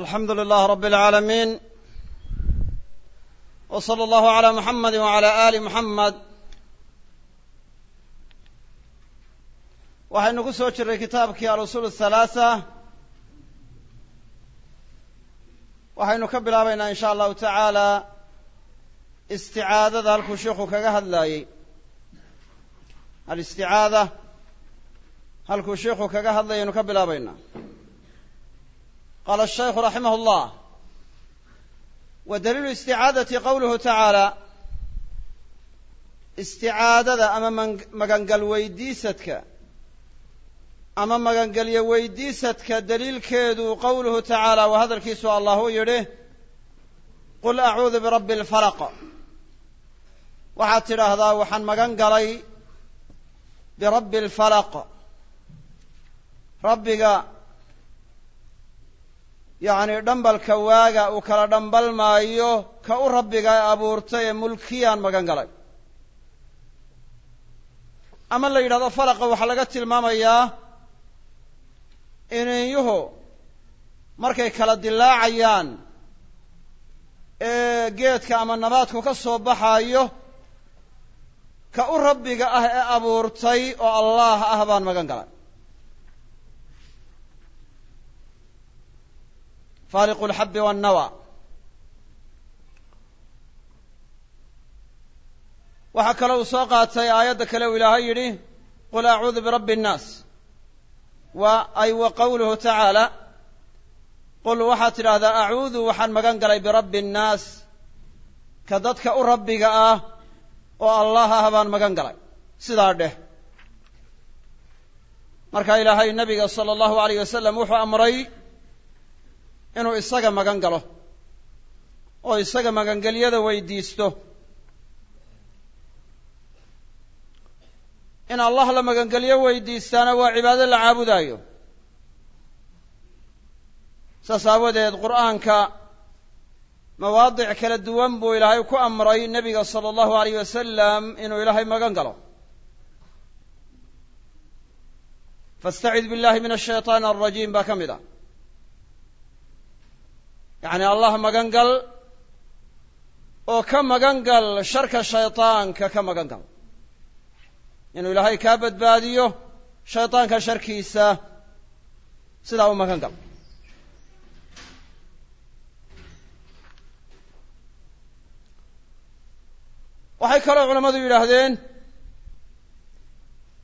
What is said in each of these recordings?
alxamdu lilah rab اlcaalamiin w slى allahu عalى muxamadi wعalى ali muxamed waxaynu ku soo jiray kitaabkii alusul الhalaثa waxaynu ka bilaabaynaa in sha allahu tacaala isticaadada halkuu sheikhu kaga hadlaayey alisticaada halkuu sheikhu kaga hadlayaynu ka bilaabaynaa qaala الشhaykhu raximah اllah wa daliilu isticaadati qowluhu tacaala isticaadada ama magangal weydiisadka ama magangelyo weydiisadka daliilkeedu qowluhu tacaala waa hadalkiisu allah u yidhi qul acuudu birabbi اlfalaq waxaad tidhaahdaa waxaan magan galay birabbi اlfalaq rabbiga yacni dhambalka waaga uu kala dhambalmaayo ka u rabbiga abuurtay ee mulkiyaan magan galay ama la yidhahdo falaqa waxaa laga tilmaamayaa ininyuhu markay kala dilaacayaan ee geedka ama nabaadku ka soo baxaayo ka u rabbiga ah ee abuurtay oo allaah ah baan magan galay faaliqu lxabi wannawa waxaa kale uu soo qaatay aayadda kale uu ilaahay yidhi qul acuudu birabbi اnnaas wa ay wa qowluhu tacaala qul waxaad tidhaahdaa acuudu waxaan magan galay birabbi اnnaas ka dadka u rabbiga ah oo allah ah baan magan galay sidaa dheh marka ilaahay nabiga sala allahu alayh wasalam wuxuu amray inuu isaga magan galo oo isaga magangelyada weydiisto. In allah la magangelyo weydiistaana waa cibaado la caabudaayo. Saas aawadeed qur'aanka mawaadic kala duwan buu ilaahay ku amray nebiga sala allahu alayh wasalam inuu ilaahay magan galo. Fastacid billahi min ashayطaan alrajiim baa ka mid ah yacni allah magan gal oo ka magan gal sharka shayطaanka ka magan gal inuu ilaahay kaa badbaadiyo shayطaanka sharkiisa sidaa u magan gal waxay kaloo culammadu yidhaahdeen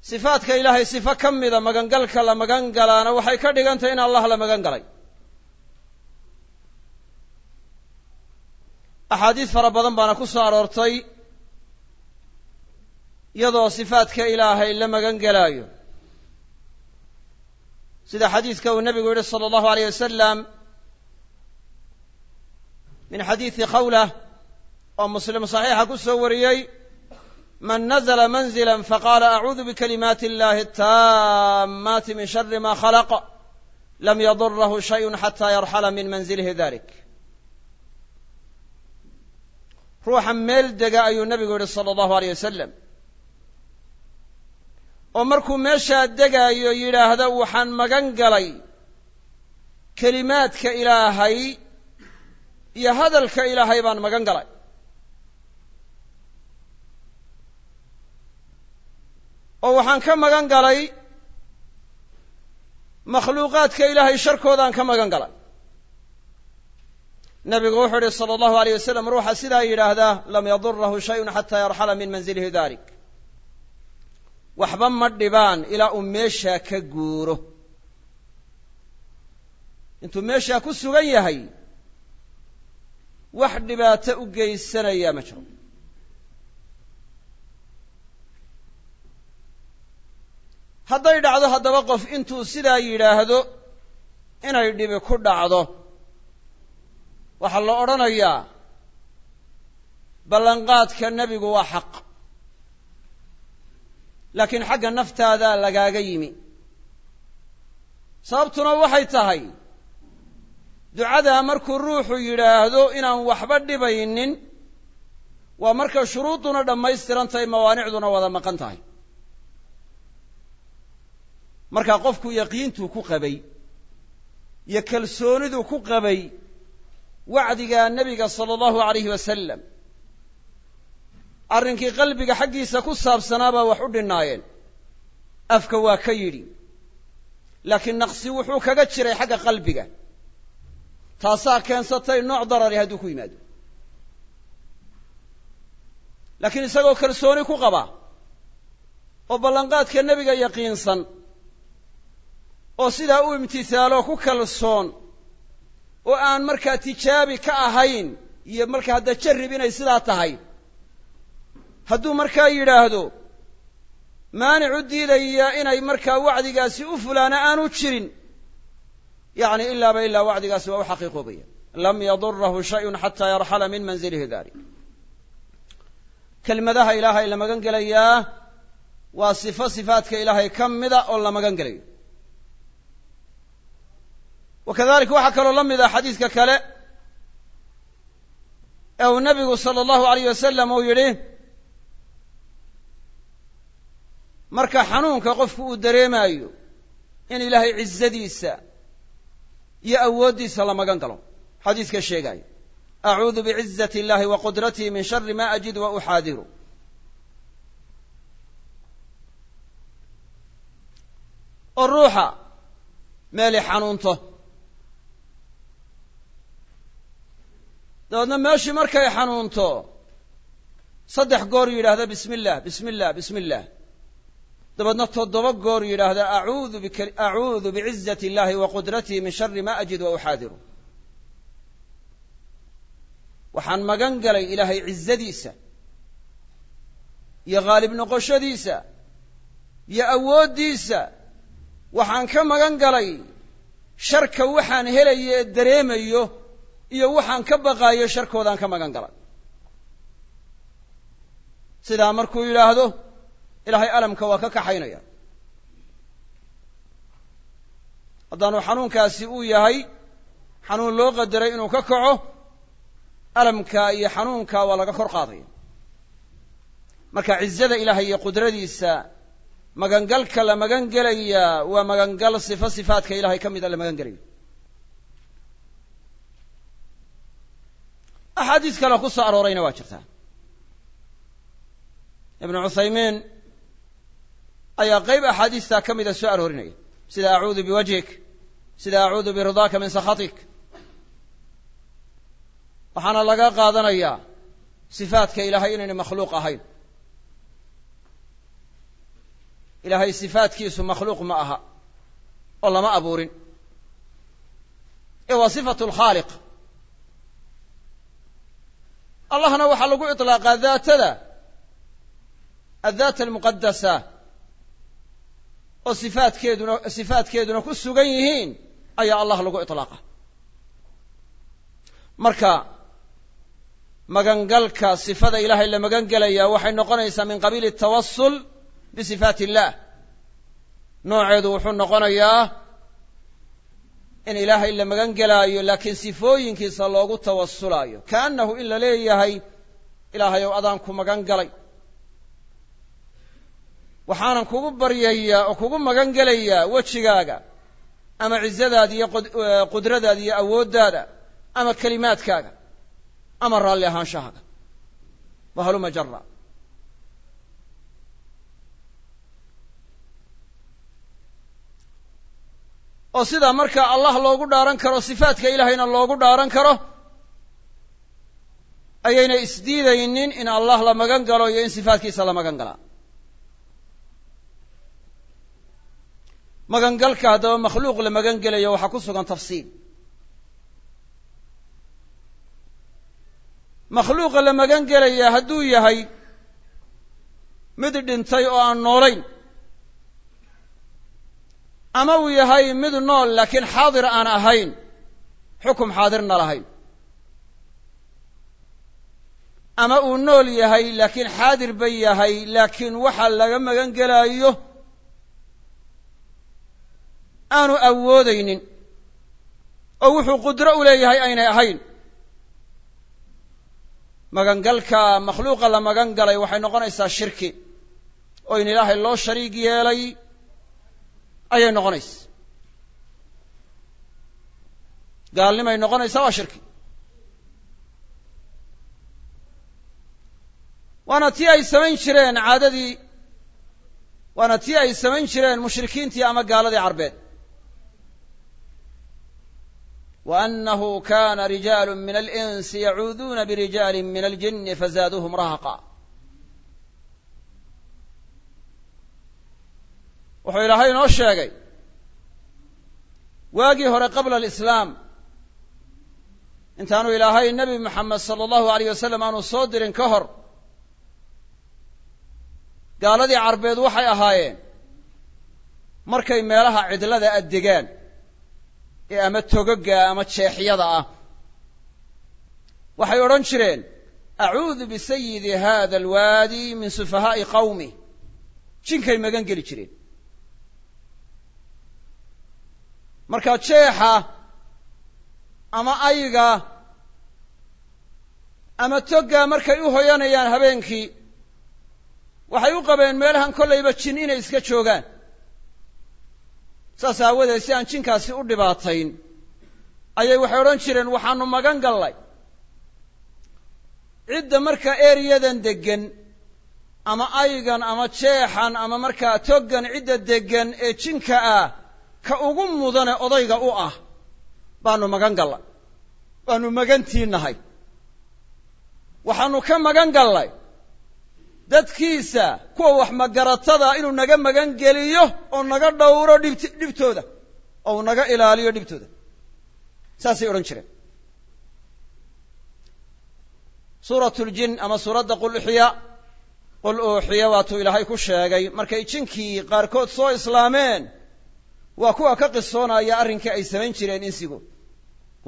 sifaadka ilaahay sifo ka mida magangalka la magan galaana waxay ka dhigan tahay in allah la magan galay axaadiis fara badan baana ku soo aroortay iyadoo sifaadka ilaahay la magan gelaayo sida xadiidka uu nabigu yihi sala allahu alayh wasalam min xadiidi khawlah oo muslim saxiixa ku soo wariyey man nazla manzila faqaala acuudu bikalimaati illahi ataammaati min shari ma khalaq lam yadurahu shayun xata yarxala min manzilihi dalik ruuxa meel dega ayuu nebigu yihi sala allahu aleyh wasalam oo markuu meeshaa degaayo yidhaahda waxaan magan galay kelimaadka ilaahay iyo hadalka ilaahay baan magan galay. Oo waxaan ka magan galay makhluuqaadka ilaahay sharkoodaan ka magan galay nabigu wuxuu yihi salى allahu aleyh wasalam ruuxa sidaa yidhaahdaa lam yadurahu shayun xataa yarxala min manzilihi dalik waxba ma dhibaan ilaa uu meeshaa ka guuro. Intuu meeshaa ku sugan yahay wax dhibaato u geysanaya ma jiro. Hadday dhacdo haddaba qof intuu sidaa yidhaahdo inay dhibi ku dhacdo waxaa la odhanayaa ballanqaadka nebigu waa xaq. Laakiin xagga naftaadaa lagaaga yimi. Sababtuna waxay tahay ducadaa markuu ruuxu yidhaahdo inaan waxba dhibaynin waa marka shuruudduna dhammaystiran tahay mawaanicduna wada maqan tahay. Markaa qofku yaqiintuu ku qabay iyo kalsoonidu ku qabay wacdiga nebiga sala allahu alayhi wasalam arrinkii qalbiga xaggiisa ku saabsanaabaa wax u dhinnaayeen afka waa ka yidhi laakiin naqsi wuxuu kaga jiray xagga qalbiga. Taasaa keensatay nooc darari hadduu ku yimaado. Laakiin isagoo kalsooni ku qaba oo ballanqaadka nebiga yaqiinsan oo sidaa u imtihaalo ku kalsoon oo aan markaa tijaabi ka ahayn iyo markaa hadda jarrib inay sidaa tahay. Hadduu markaa yidhaahdo maanicu diidaya inay markaa wacdigaasi u fulaana aanu jirin. Yacni ilaaba ilaa wacdigaasi waa u xaqiiqoobaya. Lam yadurahu shayun xataa yarxala min manzilihi dalik kelmadaha ilaahay la magan gelayaa waa sifo sifaadka ilaahay ka mida oo la magan gelayo wa kadalika waxaa kaloo la mid ah xadiidka kale ee uu nabigu sala allahu alayh wasalam uu yidhi marka xanuunka qofku uu dareemaayo in ilaahay cizadiisa iyo awooddiisa la magan galo. Xadiiska sheegaayo acuudu bicizati illahi wa qudratihi min shari ma ajid wa uxaadiru. Oo ruuxa meelay xanuunto dabeedna meeshii markay xanuunto saddex goor yidhaahda bismi illah bismi illah bismi illah dabeedna toddoba goor yidhaahda acuudu bicizati illahi wa qudratihi min shari ma ajid wa uxaadiru. Waxaan magan galay ilaahay cizadiisa iyo haalib noqoshadiisa iyo awooddiisa. Waxaan ka magan galay sharka waxaan helayo ee dareemayo iyo waxaan ka baqaayo sharkoodaan ka magan galay sidaa markuu yidhaahdo ilaahay alamka waa ka kaxaynaya. Haddaanu xanuunkaasi uu yahay xanuun loo qadaray inuu ka kaco alamka iyo xanuunka waa laga kor qaadaya. Marka cizada ilaahay iyo qudradiisa magangalka la magan gelayaa waa magangal sifo sifaadka ilahay ka mida la magan gelayo axaadiis kale ku soo aroorayna waa jirtaa ibnu cuthaymiin ayaa qeyb axaadiistaa ka mida soo aroorinaya sida acuudu biwajhik sida acuudu biridaaka min sakhatik waxaana laga qaadanayaa sifaadka ilaahay inayna makhluuq ahayn ilaahay sifaadkiisu makhluuq ma aha oo lama abuurin ee waa sifatu lkhaaliq allahna waxaa lagu iطlaaqaa daatada addaat almuqadasa oo sifaadkeeduna sifaadkeeduna ku sugan yihiin ayaa allah lagu iطlaaqa marka magangalka sifada ilaahay la magan gelayaa waxay noqonaysaa min qabiili atawasul bisifaati illah. Nooceedu wuxuu noqonayaa in ilaahay la magan gelaayo laakiin sifooyinkiisa loogu tawasulaayo kaannahu in la leeyahay ilaahay ow adaan ku magan galay waxaanan kugu baryayaa oo kugu magan gelayaa wejigaaga ama cizadaada iyo qudradaada iyo awooddaada ama kelimaadkaaga ama raalli ahaanshahaaga wahaluma oo sidaa markaa allah loogu dhaaran karo sifaadka ilaahayna loogu dhaaran karo ayayna isdiidaynin in allah la magan galo iyo in sifaadkiisa la magan galaa magangalka haddaba makhluuq la magan gelayo waxaa ku sugan tafsiil. Makhluuqa la magan gelayaa hadduu yahay mid dhintay oo aan noolayn ama uu yahay mid nool laakiin xaadir aan ahayn xukum xaadirna lahayn. Ama uu nool yahay laakiin xaadir ba yahay laakiin waxa laga magan gelaayo aanu awoodaynin oo wuxuu qudro u leeyahay aynay ahayn. Magangalka makhluuqa la magan galay waxay noqonaysaa shirki oo in ilaahay loo shariig yeelay ayay noqonaysa gaalnimay noqonaysaa waa shirki. Waana tii ay samayn jireen caadadii waana tii ay samayn jireen mushrikiintii ama gaaladii carbeed. Wa annahu kana rijaalu min alinsi yacuuduuna birijaali min aljini fazaaduuhum rahaqa wuxuu ilaahay inoo sheegay waagii hore qabla alislaam intaanu ilaahay nebi moxamed sala allahu alayh wasalam aanu soo dirin ka hor gaaladii carbeed waxay ahaayeen markay meelaha cidlada addegaan ee ama togoga ama jeexyada ah. Waxay odhan jireen acuudu bisayidi hada alwaadi min sufahaa'i qawmi. Jinkay magan geli jireen marka jeexa ama ayga ama togga markay u hoyanayaan habeenkii waxay u qabeen meelahan kollayba jin inay iska joogaan. Saas aawadeed si aan jinkaasi u dhibaatayn ayay waxay odhan jireen waxaanu magan gallay. Cidda markaa eriyadan deggan ama aygan ama jeexan ama markaa toggan cidda deggan ee jinka ah ka ugu mudane odayga u ah baanu magan gallay waanu magantii nahay waxaanu ka magan gallay. Dadkiisa kuwa wax magaratada inuu naga magan geliyo oo naga dhowro dhibt dhibtooda oo uu naga ilaaliyo dhibtooda. Saasay odhan jireen. Suurat ljin ama suuradda qul uxiya qul uuxiya waatuu ilaahay ku sheegay markay jinkii qaarkood soo islaameen waa kuwa ka qisoonaya arrinkii ay samayn jireen insigu.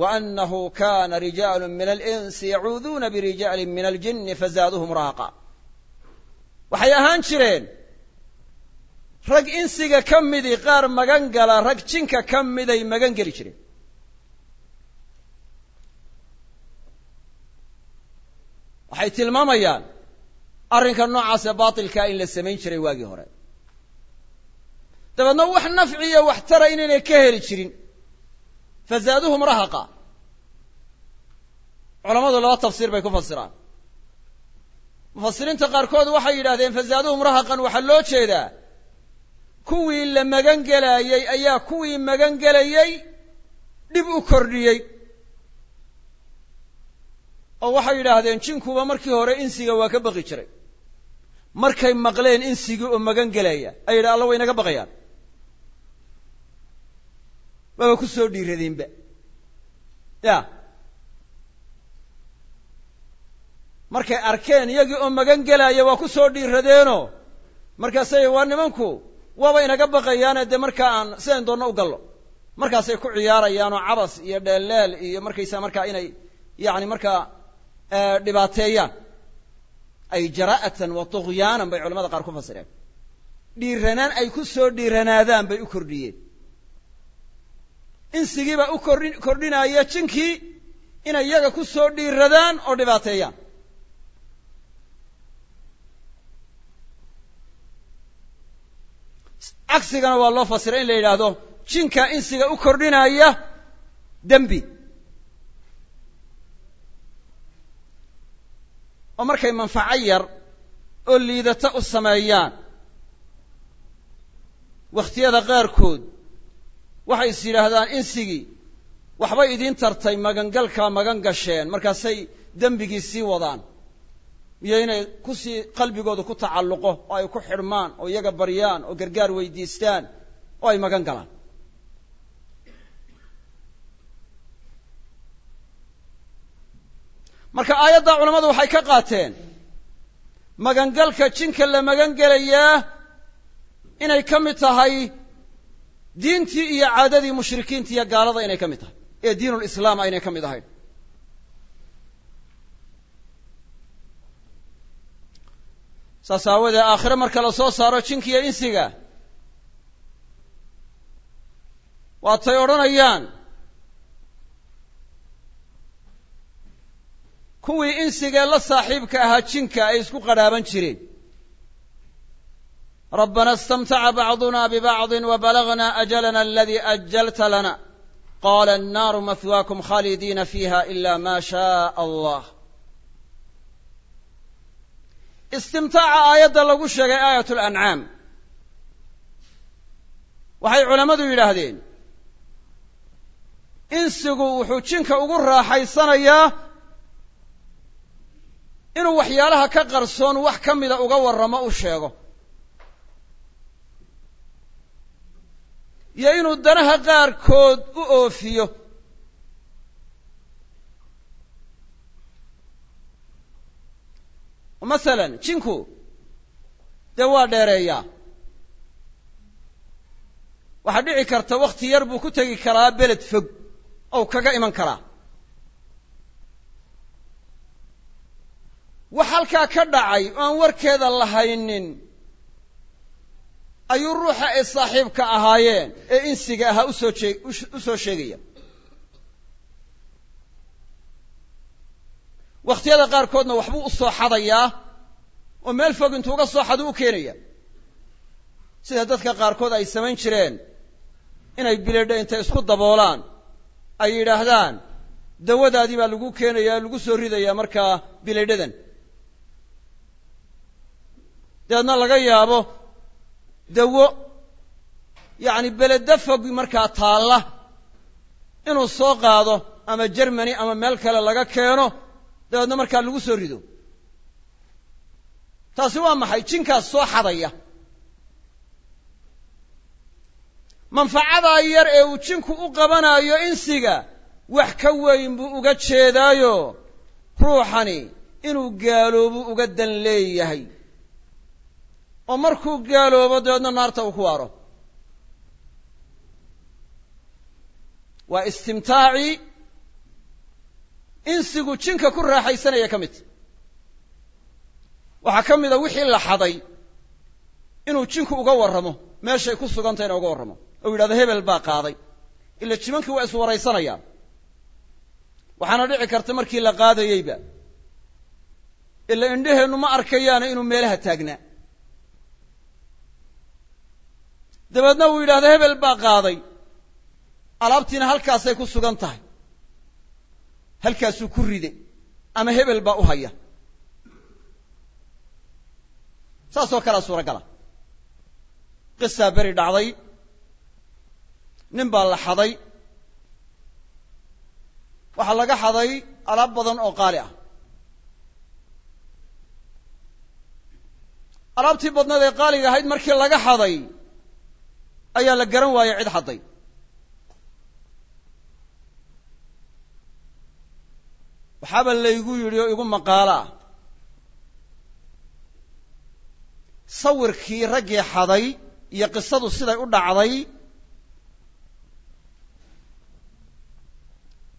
Wa annahu kana rijaalu min alinsi yacuuduuna birijaalin min aljini fazaaduhum raaqa. Waxay ahaan jireen rag insiga ka midii qaar magan gala rag jinka ka miday magan geli jireen. Waxay tilmaamayaan arrinka noocaasee baatilkaa in la samayn jiray waagii hore dabeedna wax nafciyo wax tara inaynay ka heli jirin. Fazaaduhum rahaqa. Culamadu laba tafsiir bay ku fasiraan. Mufasiriinta qaarkood waxay yidhahdeen fazaaduhum rahaqan waxaa loo jeedaa kuwii la magan gelayey ayaa kuwii magan gelayey dhib u kordhiyey. Oo waxay yidhaahdeen jinkuba markii hore insiga waa ka baqi jiray. Markay maqleen insigii oo magan gelaya ay yidhi alla way naga baqayaan waaba ku soo dhiiradeenba ya. Markay arkeen iyagii oo magan gelaya waa ku soo dhiiradeenoo markaasay waa nimanku waaba inaga baqayaane dee markaa aan sidayn doonno u gallo. Markaasay ku ciyaarayaanoo cabas iyo dheelleel iyo markaysaa markaa inay yacni markaa dhibaateeyaan. Ay jara'atan wa tugyaanan bay culamada qaar ku fasireen. Dhiiranaan ay ku soo dhiiranaadaan bay u kordhiyeen insigiibaa u kordhi kordhinaya jinkii inay iyaga ku soo dhiiradaan oo dhibaateeyaan. Cagsigana waa loo fasiray in la yidhaahdo jinka insiga u kordhinaya dembi. Oo markay manfaco yar oo liidata u sameeyaan. Wakhtiyada qaarkood waxay is yidhaahdaan insigii waxbay idiin tartay magangalkaa magan gasheen markaasay dembigii sii wadaan. Iyo inay ku sii qalbigooda ku tacalluqo oo ay ku xidhmaan oo iyaga baryaan oo gargaar weydiistaan oo ay magan galaan. Marka aayadda culammadu waxay ka qaateen magangalka jinka la magan gelayaa inay ka mid tahay diintii iyo caadadii mushrikiinta iyo gaalada inay ka mid tahay ee diinulislaam aynay ka mid ahayn. Saas aawadee aakhire marka la soo saaro jinka iyo insiga waatay odhanayaan kuwii insigee la saaxiibka ahaa jinka ay isku qadhaaban jireen istamtaca bacduna bibacdi wa balagna ajalana aladii ajalta lana qaala annaaru mahwaakum khaalidiina fiiha ila ma shaء allah istimtaaca aayadda lagu sheegay aayat lancaam waxay culammadu yidhaahdeen insigu wuxuu jinka ugu raaxaysanayaa inuu waxyaalaha ka qarsoon wax ka mida uga warramo u sheego iyo inuu danaha qaarkood u oofiyo. Masalan jinku dee waa dheereeyaa. Waxaa dhici karta wakhti yar buu ku tegi karaa beled fog ou kaga iman karaa. Wax halkaa ka dhacay oo aan warkeeda lahaynin ayuu ruuxa ay saaxiibka ahaayeen ee insiga ahaa u soo u soo sheegaya. Wakhtiyada qaarkoodna waxbuu u soo xadayaa oo meel fog intuu uga soo xadu u keenaya. Sida dadka qaarkood ay samayn jireen inay biledho intay isku daboolaan ay yidhaahdaan dawadaadii baa lagu keenaya lagu soo ridayaa markaa biledhadan dabeedna laga yaabo dawo. Yacni beleda fog markaa taalla. Inuu soo qaado ama jermany ama meel kale laga keeno dabeedna markaa lagu soo rido. Taasi waa maxay? Jinkaas soo xadaya. Manfacadaa yar ee uu jinku u qabanayo insiga wax ka weyn buu uga jeedaayo. Ruuxani inuu gaaloobu uga dan leeyahay oo markuu gaaloobo dabeedna naarta uu ku waaro. Waa istimtaacii insigu jinka ku raaxaysanaya ka midta waxaa ka mida wixii la xaday inuu jinku uga warramo meeshay ku sugantahayna uga warramo. Ou yidhahdo hebel baa qaaday. Ila jimankii waa iswaraysanayaan waxaana dhici karta markii la qaadayeyba ila indheheennu ma arkayaana inuu meelaha taagnaa dabeedna uu yidhahdo hebel baa qaaday. Alaabtiina halkaasay ku sugan tahay. Halkaasuu ku ride ama hebel baa u haya. Saasoo kalea suuragala qisaa beri dhacday. Nin baa la xaday. Waxaa laga xaday alaab badan oo qaali ah. Alaabtii badnaed ee qaaliga ahayd markii laga xaday ayaa la garan waayey cid xadday waxaaba laygu yidhi oo igu maqaalo ah sawirkii raggii xaday iyo qisadu siday u dhacday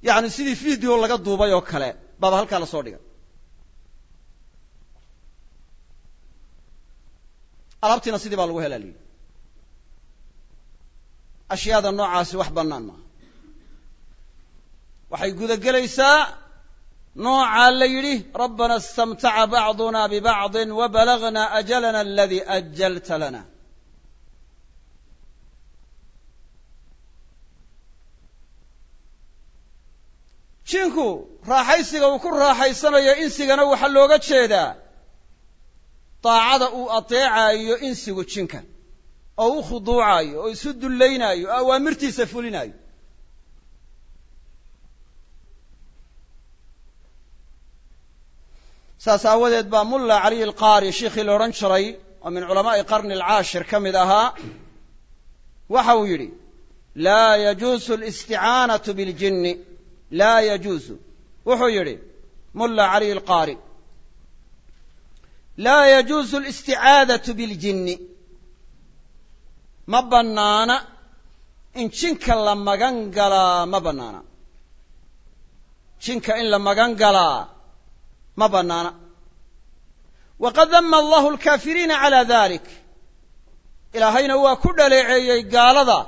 yacni sidii video laga duubay oo kale baaba halkaa la soo dhigay. Alaabtiina sidii baa lagu helaaliyey ashyaada noocaasi wax bannaan maaha. Waxay gudagelaysaa noocaa la yidhi rabbana istamtaca bacduna bibacdi wabalagna ajalana aladii ajalta lana. Jinku raaxaysiga uu ku raaxaysanayo insigana waxaa looga jeedaa. Daacada uu adeecaayo insigu jinka oo u khuduucaayo oo isu dullaynaayo awaamirtiisa fulinaayo. Saas aawadeed baa mulla caliy alqaari shiikhii la odhan jiray oo min culamaa'i qarni alcaashir ka mid ahaa waxa uu yidhi laa yajuusu alisticaanatu biاljinni laa yajuusu wuxuu yidhi mulla caliy alqaari laa yajuusu alisticaadatu biاljinni ma bannaana in jinka la magan galaa ma bannaana. Jinka in la magan galaa ma bannaana. Waqad dama allahu alkaafiriina calaa dalik ilaahayna waa ku dhaleeceeyey gaalada.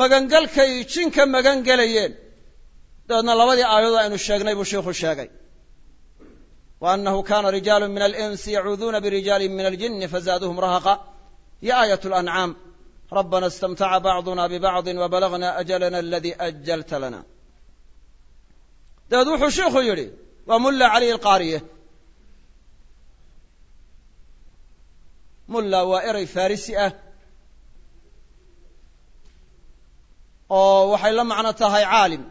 Magangalkay jinka magan gelayeen dabeedna labadii aayadood aynu sheegnay buu sheikhu sheegay. Wa annahu kana rijaalu min alinsi yacuuduuna birijaalin min aljini fazaaduhum rahaqa. Iyo aayat lancaam rabbana istamtaca bacduna bibacdi wabalagna ajalana aladii ajalta lana dabeed wuxuu sheikhu yidhi waa mulla caliy alqaariye mulla waa erey farisi ah oo waxay la macno tahay caalim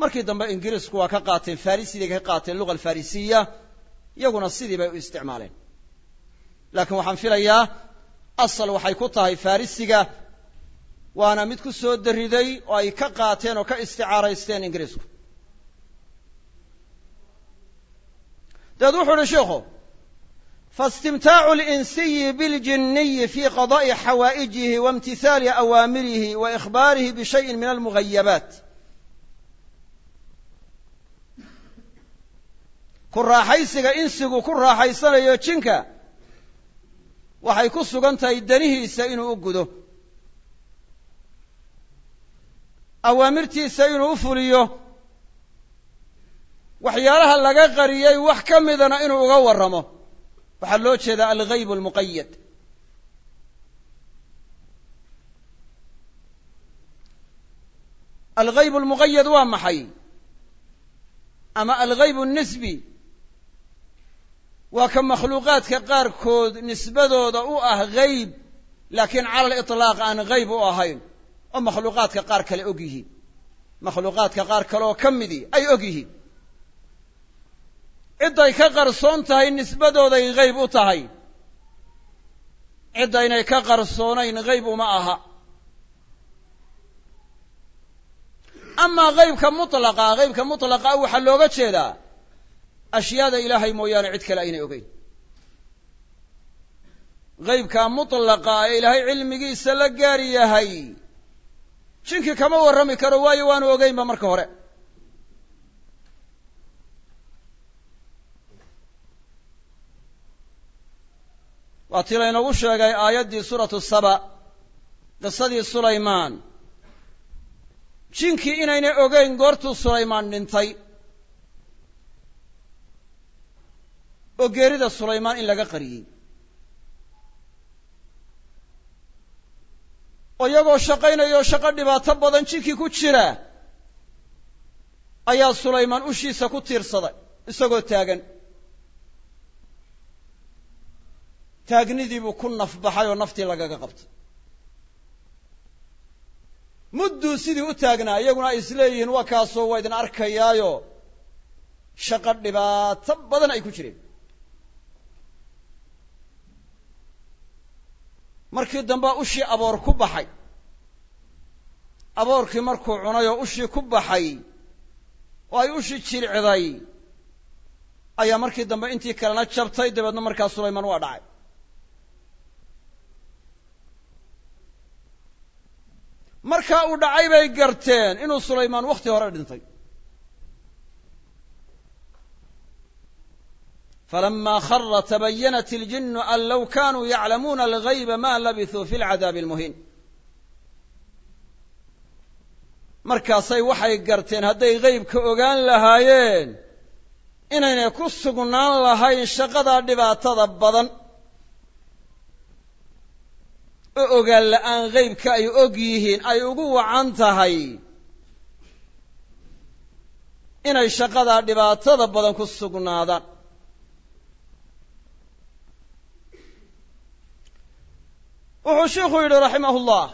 markii dambe ingiriisku waa ka qaateen farisiday ka qaateen luga alfarisiya iyaguna sidii bay u isticmaaleen laakiin waxaan filayaa asal waxay ku tahay farisiga waana mid ku soo dariday oo ay ka qaateen oo ka isticaaraysteen ingiriisku. Dabeed wuxuu uhi sheikhu faistimtaacu linsiyi biljiniyi fi qada'i xawaa'ijihi waimtihaali awaamirihi wa ikhbaarihi bishayin min almugayabaat ku raaxaysiga insigu ku raaxaysanayo waxay ku sugan tahay danihiisa inuu u gudo. Awaamirtiisa inuu u fuliyo. Waxyaalaha laga qariyey wax ka midana inuu uga warramo. Waxaa loo jeedaa alghayb almuqayad alghayb almuqayad waa maxay? Ama alghayb alnisbi waa ka makhluuqaadka qaarkood nisbadooda u ah gayb laakiin cala aliطlaaq aan gayb u ahayn oo makhluuqaadka qaar kale og yihiin. Makhluuqaadka qaar kale oo ka midii ay og yihiin. Cidday ka qarsoon tahay nisbadooday gayb u tahay. Ciddaynay ka qarsoonayn gayb uma aha. Amaa gaybka mutlaqa gaybka mutlaqa waxaa looga jeedaa ashyaada ilaahay mooyaane cid kale aynay ogeyn. Gaybkaa mutlaqa ee ilaahay cilmigiisa la gaar yahay jinkii kama warrami karo waayo waanu ogeynba marka hore. Waa tii laynagu sheegay aayaddii suuratu saba qisadii sulaymaan. Jinkii inaynay ogeyn goortuu sulaymaan dhintay oo geerida sulaymaan in laga qariyey. Oo iyagoo shaqaynayoo shaqo dhibaato badan jinkii ku jira ayaa sulaymaan ushiisa ku tiirsaday isagoo taagan. Taagnidii buu ku nafbaxay oo naftii lagaga qabtay. Mudduu sidii u taagnaa iyaguna ay isleeyihiin waa kaasoo waa idin arkayaayo shaqo dhibaato badan ay ku jireen markii dambea ushii aboor ku baxay. Aboorkii markuu cunay oo ushii ku baxay oo ay ushii jiricday ayaa markii dambe intii kalena jabtay dabeedna markaa sulaymaan waa dhacay. Markaa uu dhacay bay garteen inuu sulaymaan wakhti hore dhintay falama khara tabayanat iljinu an low kanuu yaclamuuna algayba ma labisuu fi lcadaabi almuhiin markaasay waxay garteen hadday gaybka ogaan lahaayeen inaynay ku sugnaan lahayn shaqadaa dhibaatada badan oo ogaan la'aan gaybka ay og yihiin ay ugu wacan tahay inay shaqadaa dhibaatada badan ku sugnaadaan wuxuu sheikhu yidhi raximah اllah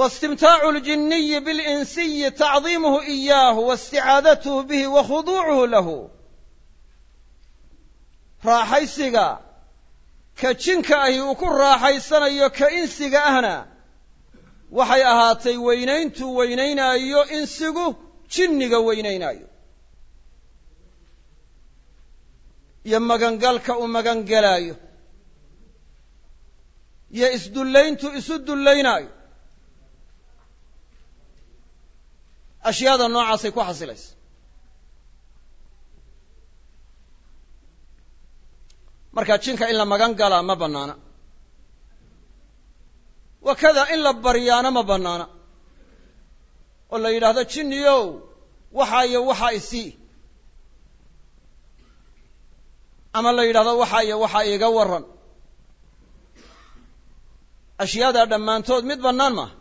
واstimtaacu اljiniyi biاlinsiyi tacdiimuhu إiyaahu واsticaadatuhu bihi wa khuduucuhu lahu raaxaysiga ka jinka ahi uu ku raaxaysanayo ka insiga ahna waxay ahaatay weynayntuu weynaynaayo insigu jinniga weynaynaayo iyo magangalka uu magangelaayo iyo isdullayntu isu dullaynaayo. Ashyaada noocaasay ku xasilaysa. Marka jinka in la magan galaa ma bannaana. Wakada in la baryaana ma bannaana. Oo la yidhaahdo jinniyow waxaa iyo waxaa isii ama la yidhahdo waxaa iyo waxaa iiga warran ashyaadaa dhammaantood mid bannaan maaha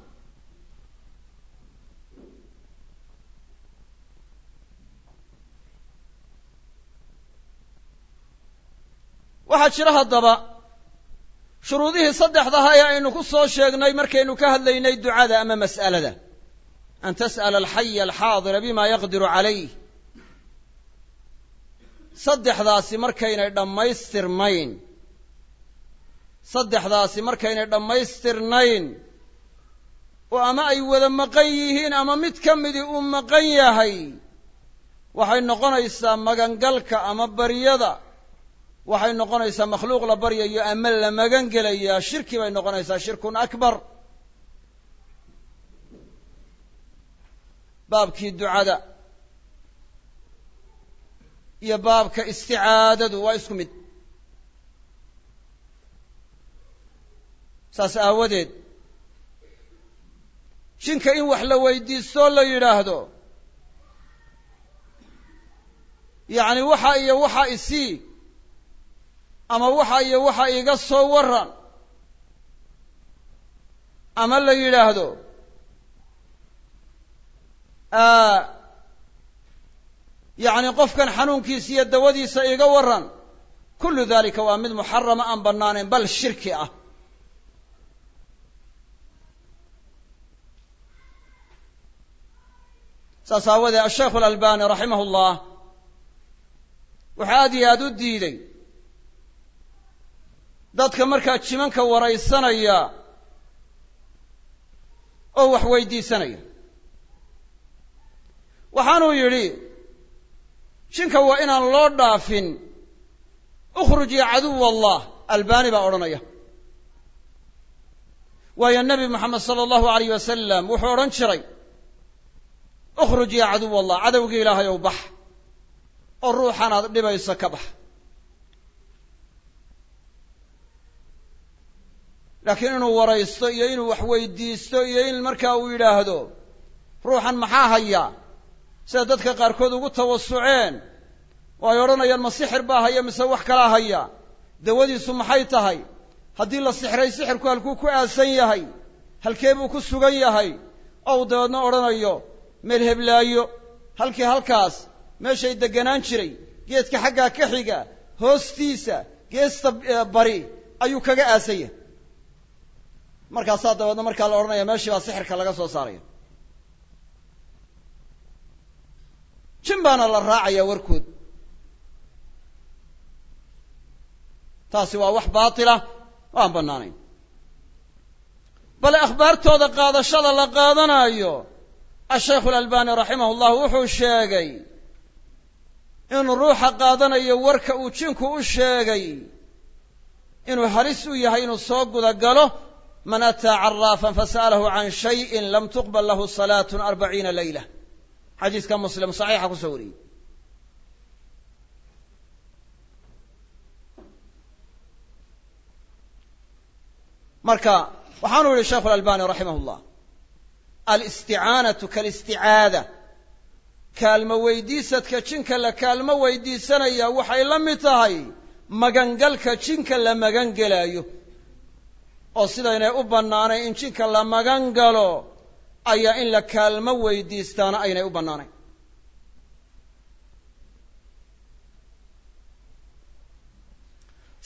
waxaa jira haddaba shuruudihii saddexdaha ee aynu ku soo sheegnay markaynu ka hadlaynay ducada ama mas'alada. An tas'ala alxaya alxaadira bima yaqdiru calayh. Saddexdaasi markaynay dhammaystirmayn saddexdaasi markaynay dhammaystirnayn. Oo ama ay wada maqan yihiin ama mid ka midii uu maqan yahay waxay noqonaysaa magangalka ama baryada. Waxay noqonaysaa makhluuq la baryayo ama la magan gelayaa shirki bay noqonaysaa shirkun akbar. Baabkii ducada iyo baabka isticaadadu waa isku mid saas aawadeed jinka in wax la weydiistoo la yidhaahdo yacni waxa iyo waxa isii ama waxa iyo waxa iga soo waran ama la yidhaahdo yacni qofkan xanuunkiisa iyo dawadiisa iga waran kullu dalika waa mid muxarama aan bannaanayn bal shirki ah saas aawadee asheikhu alalbani raximah llah wuxuu aad iyo aad u diiday. Dadka markaa jimanka waraysanaya oo wax weydiisanaya. Waxaanuu yidhi jinka waa inaan loo dhaafin. Ukhruj ya caduw allah albani baa odhanaya. Waayo nebi moxamed sala allahu alayh wasalam wuxuu odhan jiray ukhruj ya caduw allah cadowgii ilaahay ow bax. Oo ruuxan aad dhibayso ka bax. Laakiin inuu waraysto iyo inuu wax weydiisto iyo in markaa uu yidhaahdo ruuxan maxaa haya? Sida dadka qaarkood ugu tawasuceen oo ay odhanayaan ma sixir baa haya mise wax kalaa haya? Dawadiisu maxay tahay? Haddii la sixray sixirku halkuu ku aasan yahay halkee buu ku sugan yahay? Ou dabeedna odhanayo meel heblaayo. Halkii halkaas meeshay degganaan jiray. Geedka xaggaa ka xiga hoostiisa geesta bari ayuu kaga aasan yahay markaasaa dabeedna markaa la odhanaya meeshii baa sixirka laga soo saaraya. Jin baana la raacaya warkood. Taasi waa wax baatila oo aan bannaanayn. Bale akhbaartooda qaadashada la qaadanaayo ashaykhu alalbani raximah llah wuxuu sheegay inuu ruuxa qaadanayo warka uu jinku u sheegay inuu halis u yahay inuu soo guda galo man ataa caraafan fasa'alahu can shayin lam tuqbal lahu salaat arbaciina leyla xadiiska muslim saxiixa ku soo wariyey marka waxaanu yihi sheikhu alalbani raximah llah alisticaanatu kalisticaada kaalmo weydiisadka jinka la kaalmo weydiisanaya waxay la mid tahay magangalka jinka la magan gelaayo oo sidaynay u bannaanayn in jinka la magan galo ayaa in la kaalmo weydiistaana aynay u bannaanayn.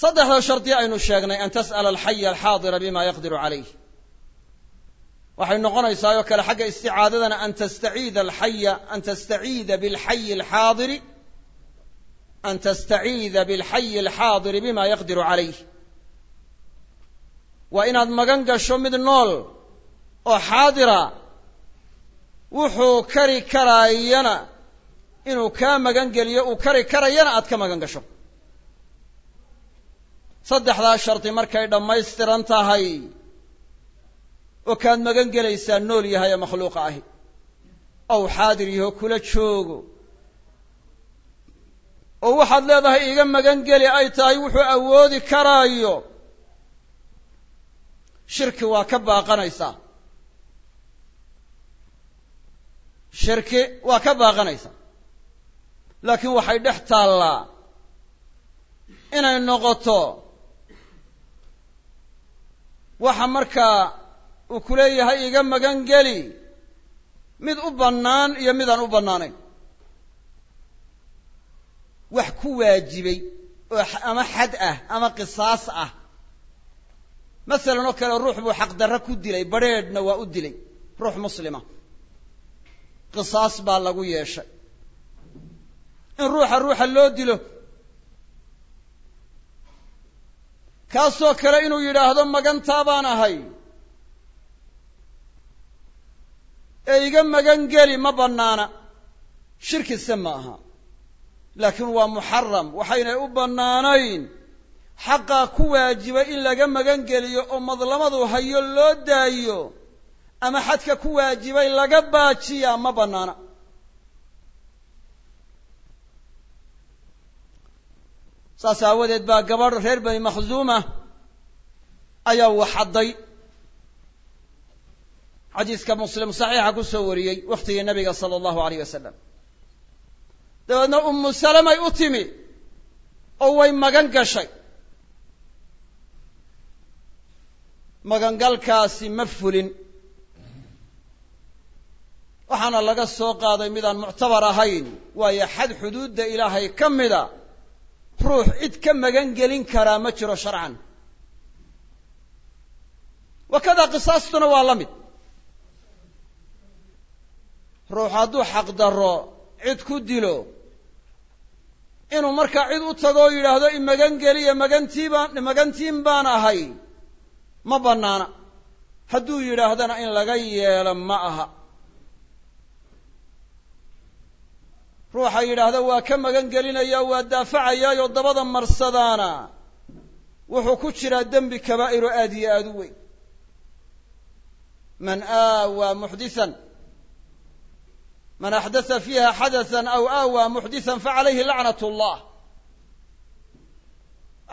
Saddexda shardi aynu sheegnay an tas'ala alxaya alxaadira bima yaqdiru calayh waxay noqonaysaa oo kale xagga isticaadadana an tastaciida alxaya an tastaciida bilxayi alxaadiri an tastaciida bilxayi alxaadiri bima yaqdiru calayh. Waa inaad magan gasho mid nool oo xaadira wuxuu kari karaayana inuu kaa magan geliyo uu kari karayana aad ka magan gasho. Saddexdaa shardi markay dhammaystiran tahay oo kaad magan gelaysaa nool yahay ee makhluuqa ahi. Ow xaadir yaho kula joogo. Oo waxaad leedahay iga magan geli ay tahay wuxuu awoodi karaayo. Shirki waa ka baaqanaysaa. Shirki waa ka baaqanaysaa. Laakiin waxay dhex taallaa. Inay noqoto waxa markaa uu ku leeyahay iga magan geli. Mid u bannaan iyo midaan u bannaanayn. Wax ku waajibay oo ama xad ah ama qisaas ah. Masalan oo kale ruux buu xaqdarro ku dilay badrheedhna waa u dilay ruux muslima. Qisaas baa lagu yeeshay. In ruuxa ruuxa loo dilo. Kaasoo kale inuu yidhaahdo magantaa baan ahay ee iga magan geli ma bannaana. Shirkise ma aha. Laakiin waa muxaram waxaynay u bannaanayn. Xaqaa ku waajibay in laga magan geliyo oo madlamadu hayo loo daayo ama xadka ku waajibay laga baajiyaa ma bannaana. Saas aawadeed baa gabadh reer bani makhzuuma ayaa waxadday xadiiska muslim saxiixa ku soo wariyey wakhtigii nabiga sala allahu alayh wasalam dabeedna ummu salamay u timi oo way magan gashay. Magangalkaasi ma fulin. Waxaana laga soo qaaday midaan muctabar ahayn waayo xad xuduudda ilaahay ka mida ruux cid ka magan gelin karaa ma jiro sharcan. Wakadaa qisaastuna waa la mid ruux hadduu xaqdarro cid ku dilo inuu markaa cid u tago oo yidhaahdo imagan geliya magantii baan magantiin baan ahay. Ma bannaana. Hadduu yidhaahdana in laga yeelo ma aha. Ruuxa yidhaahda waa ka magan gelinaya waa daafacayaayoo dabada marsadaana. Wuxuu ku jiraa dembi kabaa'iro aad iyo aada u weyn. Man aawaa muxdisan man axdatha fiiha xadathan aw aawaa muxdisan facalayhi lacnat allah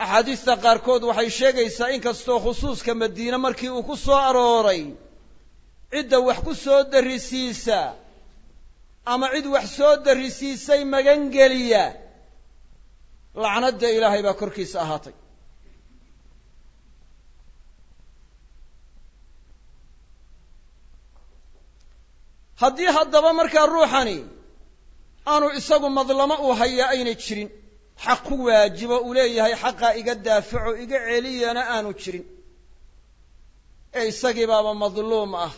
axaadiista qaarkood waxay sheegaysaa in kastoo khusuuska madiine markii uu ku soo arooray cidda wax ku soo darrisiisa ama cid wax soo darrisiisay magan geliya lacnadda ilaahay baa korkiisa ahaatay haddii haddaba markaa ruuxani aanu isagu madlamo uu hayaa aynay jirin. Xaq ku waajibo uu leeyahay xaqaa iga daafaco iga celiyana aanu jirin. Ee isagii baaba madluum ah.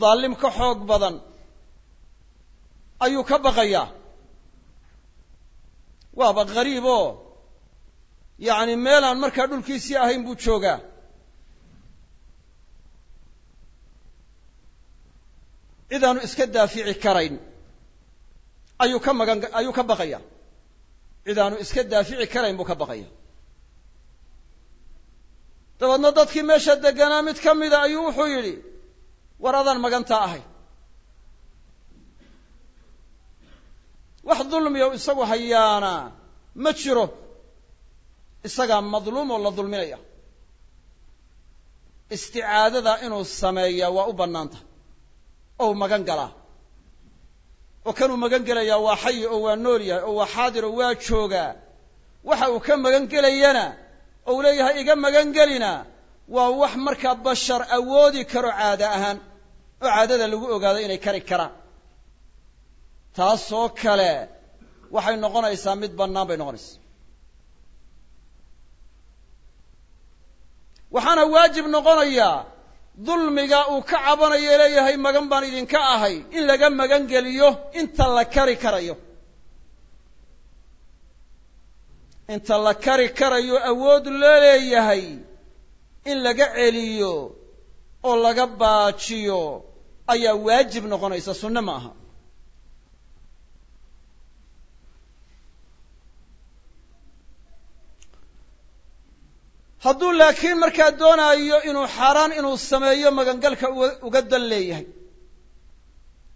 Daalim ka xoog badan ayuu ka baqayaa. Waaba gariib oo yacni meelaan markaa dhulkiisii ahayn buu joogaa cidaanu iska daafici karayn ayuu ka magan ayuu ka baqaya. Cidaanu iska daafici karayn buu ka baqaya. Dabeedna dadkii meesha deganaa mid ka mida ayuu wuxuu yidhi war adaan magantaa ahay. Wax dulmiya isagu hayaana ma jiro isagaa madluum oo la dulminaya. Isticaadada inuu sameeyaa waa u bannaanta ou magan galaa oo kanuu magan gelayaa waa xayi oo waa nool yahay oo waa xaadir oo waa joogaa. Waxa uu ka magan gelayana ou leeyahay iga magan gelina waa wax markaa bashar awoodi karo caada ahaan oo caadada lagu ogaado inay kari karaan. Taasoo kale waxay noqonaysaa mid bannaan bay noqonaysaa. Waxaana waajib noqonayaa dulmiga uu ka cabanayo leeyahay magan baan idinka ahay. In laga magan geliyo inta la kari karayo. Inta la kari karayo awood loo leeyahay. In laga celiyo oo laga baajiyo ayaa waajib noqonaysa sunne ma aha hadduu laakiin markaa doonaayo inuu xaaraan inuu sameeyo magangalka uga dan leeyahay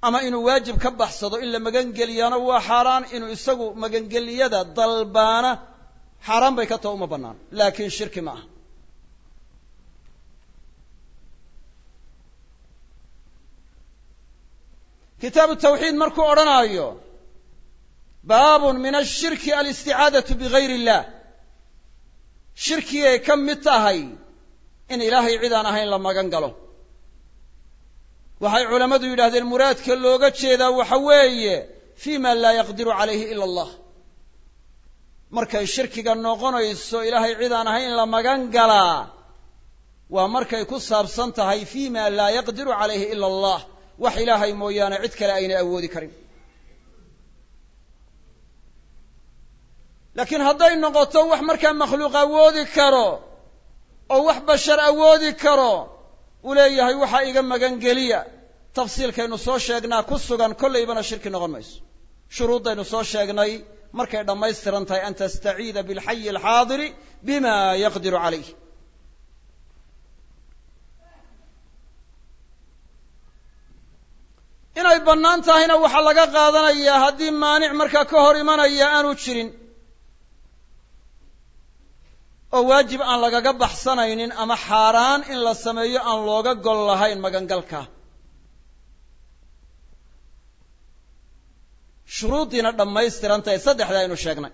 ama inuu waajib ka baxsado in la magangeliyana waa xaaraan inuu isagu magangeliyada dalbaana xaaraan bay ka taho uma bannaan. Laakiin shirki ma aha. Kitaabu tawxiid markuu odhanaayo baabun min ashirki alisticaadatu bigayr illah shirkigay ka mid tahay in ilaahay cid aan ahayn la magan galo. Waxay culammadu yidhahdeen muraadka looga jeedaa waxa weeye fii ma laa yaqdiru calayhi ila allah. Markay shirkiga noqonayso ilaahay cid aan ahayn la magan galaa waa markay ku saabsan tahay fii ma laa yaqdiru calayhi ila allah. Wax ilaahay mooyaane cid kale aynay awoodi karin laakiin hadday noqoto wax markaa makhluuq awoodi karo oo wax bashar awoodi karo uu leeyahay waxaa iga magangeliya tafsiilkaynu soo sheegnaa ku sugan kollaybana shirki noqon mayso. Shuruuddaynu soo sheegnay markay dhammaystiran tahay an tastaciida bilxayi alxaadiri bima yaqdiru calayh. Inay bannaan tahayna waxaa laga qaadanayaa haddii maanic markaa ka hor imanaya aanu jirin oo waajib aan lagaga baxsanaynin ama xaaraan in la sameeyo aan looga gol lahayn magangalka. Shuruuddiina dhammaystiran saddexda aynu sheegnay.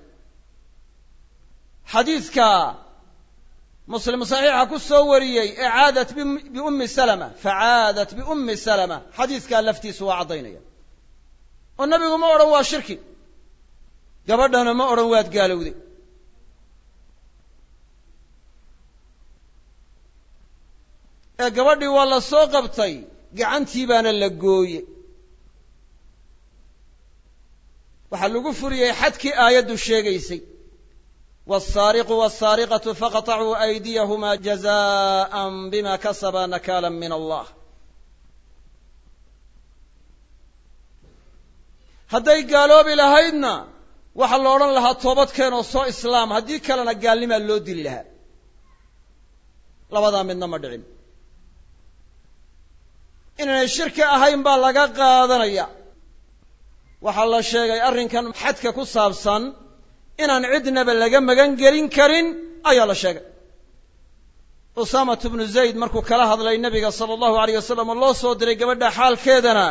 Xadiidka muslim saxiixa ku soo wariyey ee caadat biummi salama facaadat biummi salama. Xadiidkaa laftiisu waa caddaynaya. Oo nebigu ma odhan waa shirki. Gabadhana ma odhan waad gaalowday ee gabadhii waa la soo qabtay gacantii baana la gooye waxaa lagu furiyey xadkii aayaddu sheegaysay wالsaariqu wالsaariqaةu faqطacuu أydiyahma jazaءa bima kasaba nakala min allah hadday gaaloobi lahaydna waxaa la odhan lahaa toobadkeenoo soo islaam haddii kalena gaalnimaa loo dili lahaa labadaa midna ma dhicin inaynay shirki ahayn baa laga qaadanaya. Waxaa la sheegay arrinkan xadka ku saabsan inaan cidnaba laga magan gelin karin ayaa la sheegay. Usaamatu bnu zayd markuu kala hadlay nebiga sala allahu alayh wasalam oo loo soo diray gabadha xaalkeedana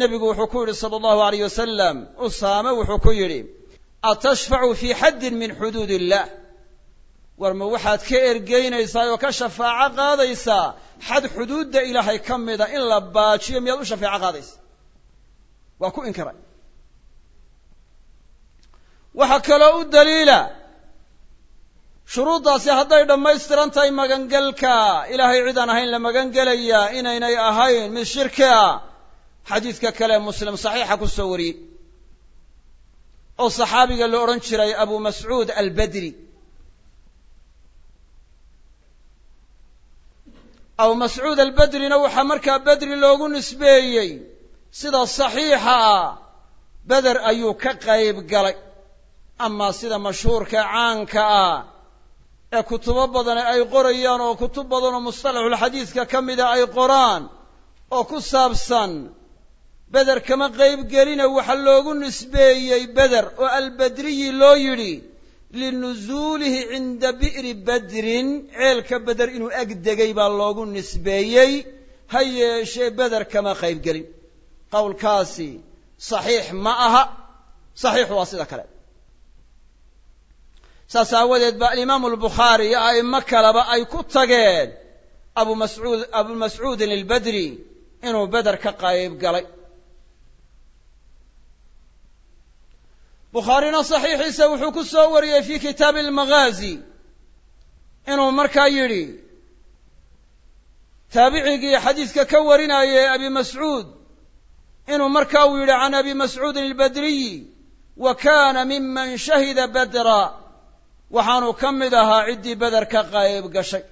nebigu wuxuu ku yidhi sala allahu alayh wasalam usaame wuxuu ku yidhi atashfacu fii xaddin min xuduud illah war ma waxaad ka ergeynaysaa oo ka shafaaco qaadaysaa? Xad xuduudda ilaahay ka mida in la baajiyo miyaad u shafeeco qaadaysa waa ku inkiray. Waxaa kaloo u daliila. Shuruuddaasi hadday dhammaystiran tahay magangelka ilaahay cid aan ahayn la magangelayaa inaynay ahayn. Mid shirki ah. Xadiidka kale muslim saxiixa ku soo wariyey. Oo saxaabiga la odhan jiray abu mascuud albadri abu mascuud albedrina waxaa markaa bedri loogu nisbeeyey. Sida saxiixa ah beder ayuu ka qayb galay. Amaa sida mashhuurka caanka ah ee kutubo badane ay qorayaan oo kutub badan oo mustalaxulxadiidka ka mida ay qoraan oo ku saabsan beder kama qayb gelina waxaa loogu nisbeeyey beder oo albedriyi loo yidhi linusuulihi cinda bi'ri badrin ceelka beder inuu ag degay baa loogu nisbeeyey ha yeeshee beder kama qayb gelin. Qowlkaasi saxiix ma aha saxiixu waa sida kale. Saas aawadeed ba alimaamu albukhaari iyo a'imo kaleba ay ku tageen abu mascuud abu mascuudin albedri inuu beder ka qayb galay bukhaarina saxiixiisa wuxuu ku soo wariyey fi kitaabi almaghaazi inuu markaa yidhi taabicigii xadiidka ka warinayay abi mascuud. Inuu markaa uu yidhi can abi mascuudin albedriyi wa kana miman shahida bedra waxaanu ka mid ahaa ciddii beder ka qayb gashay.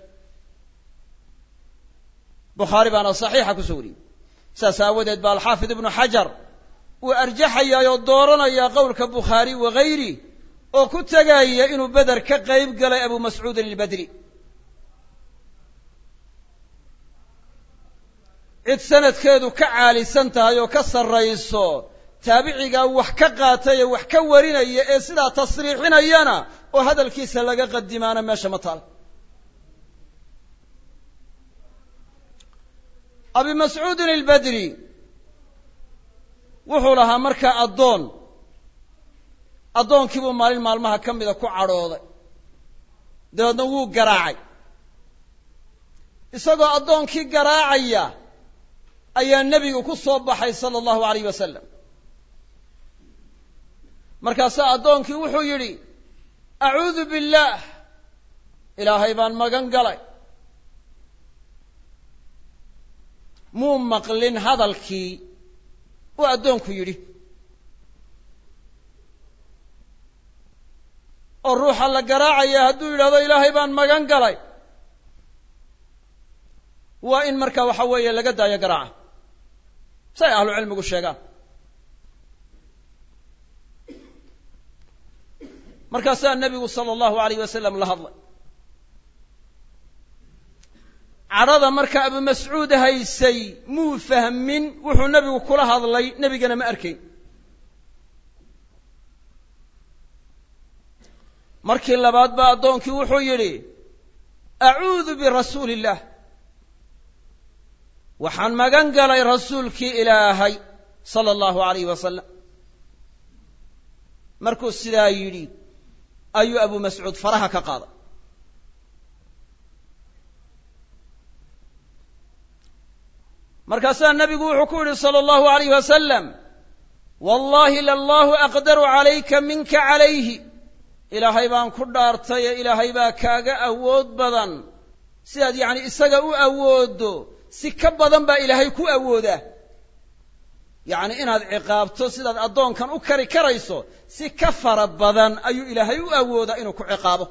Bukhaari baana saxiixa ku soo wariyey. Saas aawadeed ba alxaafid ibnu xajar uu arjaxayaa oo dooranayaa qowlka bukhaari wagayri oo ku tegaya inuu beder ka qayb galay abu mascuudin albedri cid sanadkeedu ka caalisan tahay oo ka sarrayso taabicigaa wax ka qaatay ee wax ka warinaya ee sidaa tasriixinayana oo hadalkiisa laga qadimaana meesha ma taal. Abi mascuudin albedri wuxuu lahaa markaa addoon. Addoonkiibuu maalin maalmaha ka mida ku cadhooday. Dabeedna wuu garaacay. Isagoo addoonkii garaacaya ayaa nebigu ku soo baxay sala allahu alayh wasalam markaasaa addoonkii wuxuu yidhi acuudu billaah. Ilaahay baan magan galay. Muu maqlin hadalkii uu addoonku yidhi oo ruuxa la garaacaya hadduu yidhahdo ilaahay baan magan galay. Waa in marka waxa weeye laga daayo garaaca. Say ahlu cilmigu sheegaan. Markaasaa nebigu sala allahu alayh wasalam la hadlay cadhada marka abu mascuud haysay muu fahmin? Wuxuu nebigu kula hadlay nebigana ma arkayn. Markii labaad baa addoonkii wuxuu yidhi acuudu birasuuli illaah waxaan magan galay rasuulkii ilaahay sala allahu alayh wasalam markuu sidaa yidhi ayuu abu mascuud faraha ka qaaday markaasaa nebigu wuxuu ku yidhi sala allahu alayh wasalam wallahi lallahu aqdaru calayka minka calayhi. Ilaahay baan ku dhaartay ee ilaahay baa kaaga awood badan. Sidaad yacni isaga u awooddo si ka badan baa ilaahay ku awoodaa yacni inaad ciqaabto sidaad addoonkan u kari karayso si ka fara badan ayuu ilaahay u awoodaa inuu ku ciqaabo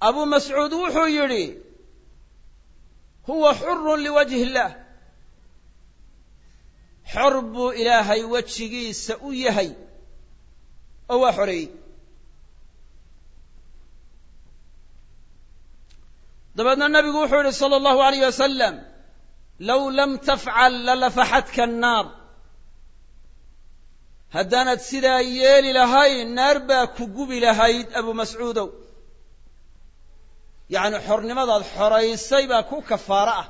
abu mascuud wuxuu yidhi huwa xurun liwajhi illaah xor buu ilaahay wejigiisa u yahay oo waa xoreeyey. Dabeedna nebigu wuxuu yihi sala allahu alayh wasalam low lam tafcal lalafaxadka annaar. Haddaanad sidaa yeeli lahayn naar baa ku gubi lahayd abu mascuudow yacni xornimadaad xoraysay baa ku kafaaro ah.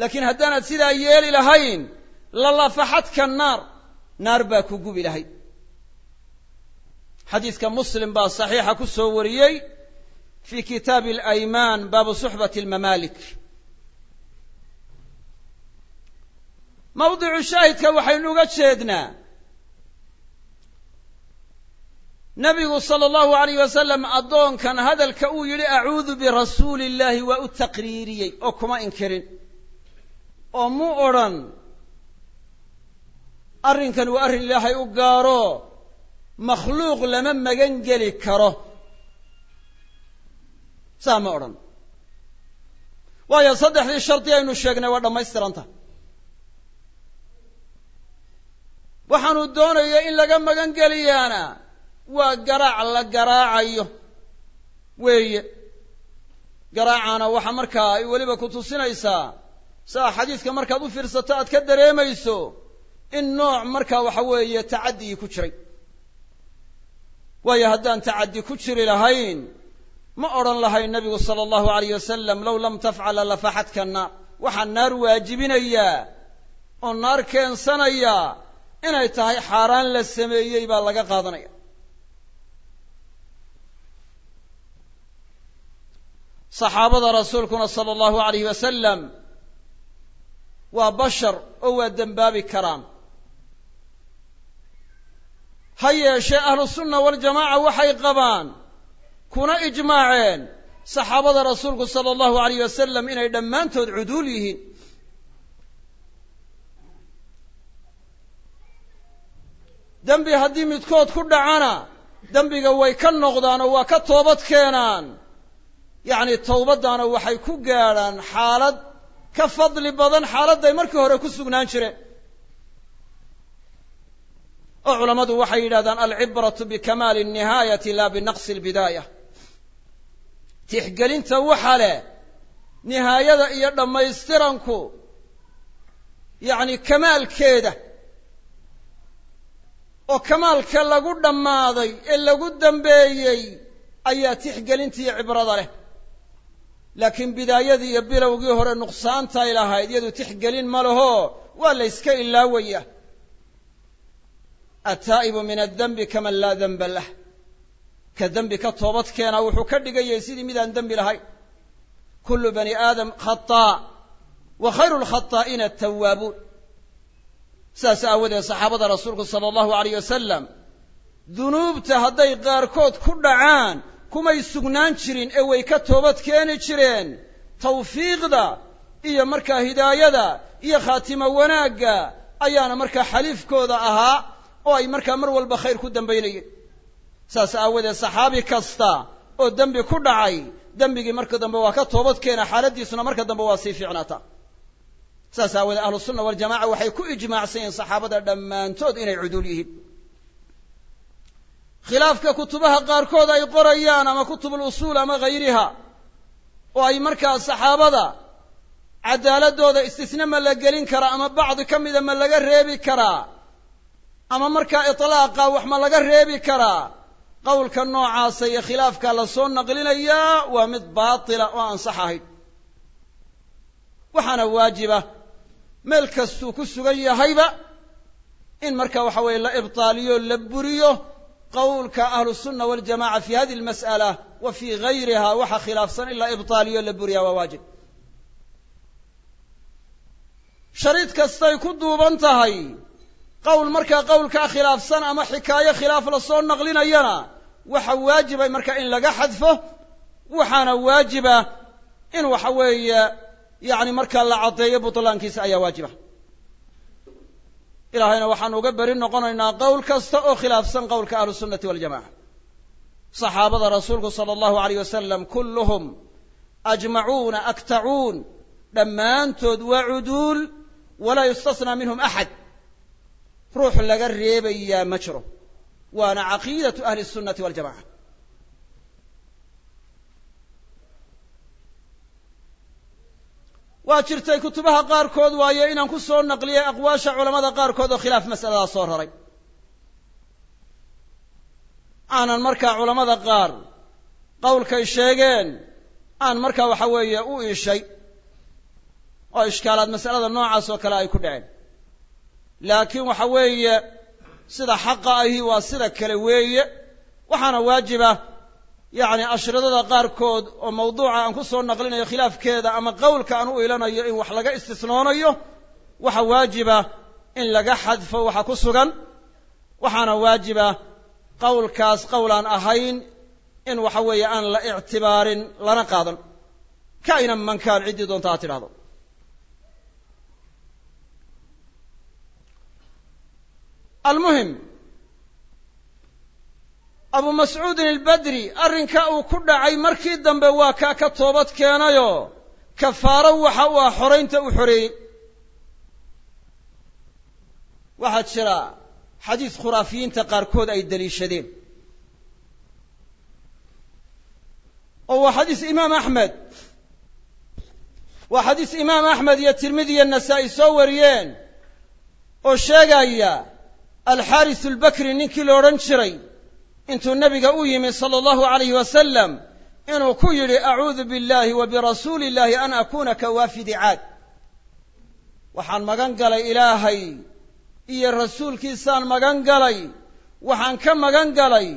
Laakiin haddaanad sidaa yeeli lahayn lalafaxadka naar naar baa ku gubi lahayd xadiidka muslim baa saxiixa ku soo wariyey fi kitaabi alaymaan baabu suxbati almamaalik. Mawdicu shaahidka waxaynu uga jeednaa nebigu sala allahu alayh wasalam addoonkan hadalka uu yidhi acuudu birasuuli illahi waa u taqriiriyey oo kuma inkirin. Oo mu odrhan arrinkan waa arrin ilaahay u gaaro makhluuq lama magan geli karo. Saa ma odhan. Waayo saddexdii shardi aynu sheegnay waa dhammaystiranta. Waxaanu doonaya in laga magan geliyaana waa garaac la garaacayo. Weeye. Garaacana waxa markaa ay weliba ku tusinaysaa. Saa xadiidka markaad u fiirsato aad ka dareemayso in nooc markaa waxa weeye tacaddigii ku jiray. Waayo haddaan tacaddi ku jiri lahayn ma odhan lahayn nabigu sala allahu alayh wasalam low lam tafcala lafaxadka naar waxaa naar waajibinayaa oo naar keensanaya inay tahay xaaraan la sameeyey baa laga qaadanaya saxaabada rasuulkuna sala allahu alayh wasalam waa bashar oo waa dembaabi karaan. Ha yeeshee ahlu sunna waljamaaca waxay qabaan kuna ijmaaceen saxaabada rasuulku sala allahu alayh wasalam inay dhammaantood cuduul yihiin. Dembi haddii midkood ku dhacana dembiga way ka noqdaan oo waa ka toobad keenaan yacni towbaddaana waxay ku gaadhaan xaalad ka fadli badan xaaladday markii hore ku sugnaan jireen oo culammadu waxay yidhahdaan alcibratu bikamaali alnihaayati laa binaqsi albidaaya. Tixgelinta waxa leh nihaayada iyo dhammaystiranku yacni kamaalkeeda oo kamaalka lagu dhammaaday ee lagu dambeeyey ayaa tixgelinta iyo cibrada leh laakiin bidaayadii iyo bilowgii hore nuqsaantay lahayd iyadu tixgelin ma laho waa la yska ilaawaya. Attaa'ibu min addenbi kaman laa denba lah. Ka dembi ka toobad keena wuxuu ka dhigayay sidii midaan dembi lahayn kullu bani aadam khataa wa khayru lkhataa'iina atawaabuun sidaas aawadeed saxaabada rasuulku sala allahu alayh wasalam dunuubta hadday qaarkood ku dhacaan kumay sugnaan jirin ee way ka toobad keeni jireen. Tawfiiqda iyo markaa hidaayada iyo khaatimo wanaagga ayaana markaa xaliifkooda ahaa oo ay markaa mar walba khayr ku dambaynayeen. Saas aawadeed saxaabi kasta oo dembi ku dhacay dembigii marka dambe waa ka toobad keena xaaladdiisuna marka dambe waa sii fiicnaataa saas aawadeed ahlu sunna waljamaca waxay ku ijmaacsan saxaabada dhammaantood inay cuduul yihiin khilaafka kutubaha qaarkood ay qorayaan ama kutubul usuul ama hayriha oo ay markaa saxaabada cadaaladooda istisne ma la gelin karaa ama bacdi ka mida ma laga reebi karaa ama markaa itlaaqa wax ma laga reebi karaa qowlka noocaasa iyo khilaafka la soo naqlinayaa waa mid baatila oo aan sax ahayn. Waxaana waajiba meel kastuu ku sugan yahayba in marka waxa weeye la ibtaaliyo la buriyo qowlka ahlu sunna waljamaca fi hadihi almas'ala wa fii gayriha waxa khilaafsan in la ibtaaliyo la buriyaa waa waajib. Shariid kastay ku duuban tahay qowl markaa qowlkaa khilaafsan ama xikaayo khilaaf la soo naqlinayana waxa waajiba markaa in laga xadfo waxaana waajiba in waxa weeye yacni markaa la caddeeyo butlaankiisa ayaa waajiba ilaahayna waxaanu uga beri noqonaynaa qowl kasta oo khilaafsan qowlka ahlu sunnati waljamaca saxaabada rasuulku sala allahu alayh wasalam kulluhum ajmacuuna aktacuun dhammaantood waa cuduul walaa yustasnaa minhum axad. Ruux laga reebayaa ma jiro. Waana caqiidatu ahli الsunnati waljamaca waa jirtay kutubaha qaarkood waayo inaan ku soo naqliyay aqwaasha culamada qaarkood oo khilaaf mas'aladaa soo raray. Aanan markaa culamada qaar qowlkay sheegeen aan markaa waxa weeye u iishay oo ishkaalaad mas'alada noocaas oo kale ay ku dhaceen. Laakiin waxa weeye sida xaqa ahi waa sida kale weeye waxaana waajiba yacni ashridada qaarkood oo mawduuca aan ku soo naqlinayo khilaafkeeda ama qowlka aan u ilanayo in wax laga istisnoonayo waxa waajiba in laga xadfo waxa ku sugan waxaana waajiba qowlkaas qowlaan ahayn in waxa weeye aan la ictibaarin lana qaadan. Kainan mankaan ciddii doonta ha tidhahdo almuhim abu mascuudin albadri arrinka uu ku dhacay markii dambe waa kaa ka toobad keenayoo kafaaro waxa uu ah xoraynta u xoreeyey waxaa jira xadiis khuraafiyiinta qaarkood ay deliishadeen oo waa xadiis imaam axmed waa xadiis imaam axmed iyo tirmidi iyo nasaa'i soo wariyeen. Oo sheegaya alxaaris albakri ninkii la odhan jiray intuu nebiga u yimi sala allahu alayh wasalam inuu ku yidhi acuudu biاllahi wa birasuuli illahi an akuna ka waafidi caad. Waxaan magan galay ilaahay iyo rasuulkiisaan magan galay waxaan ka magan galay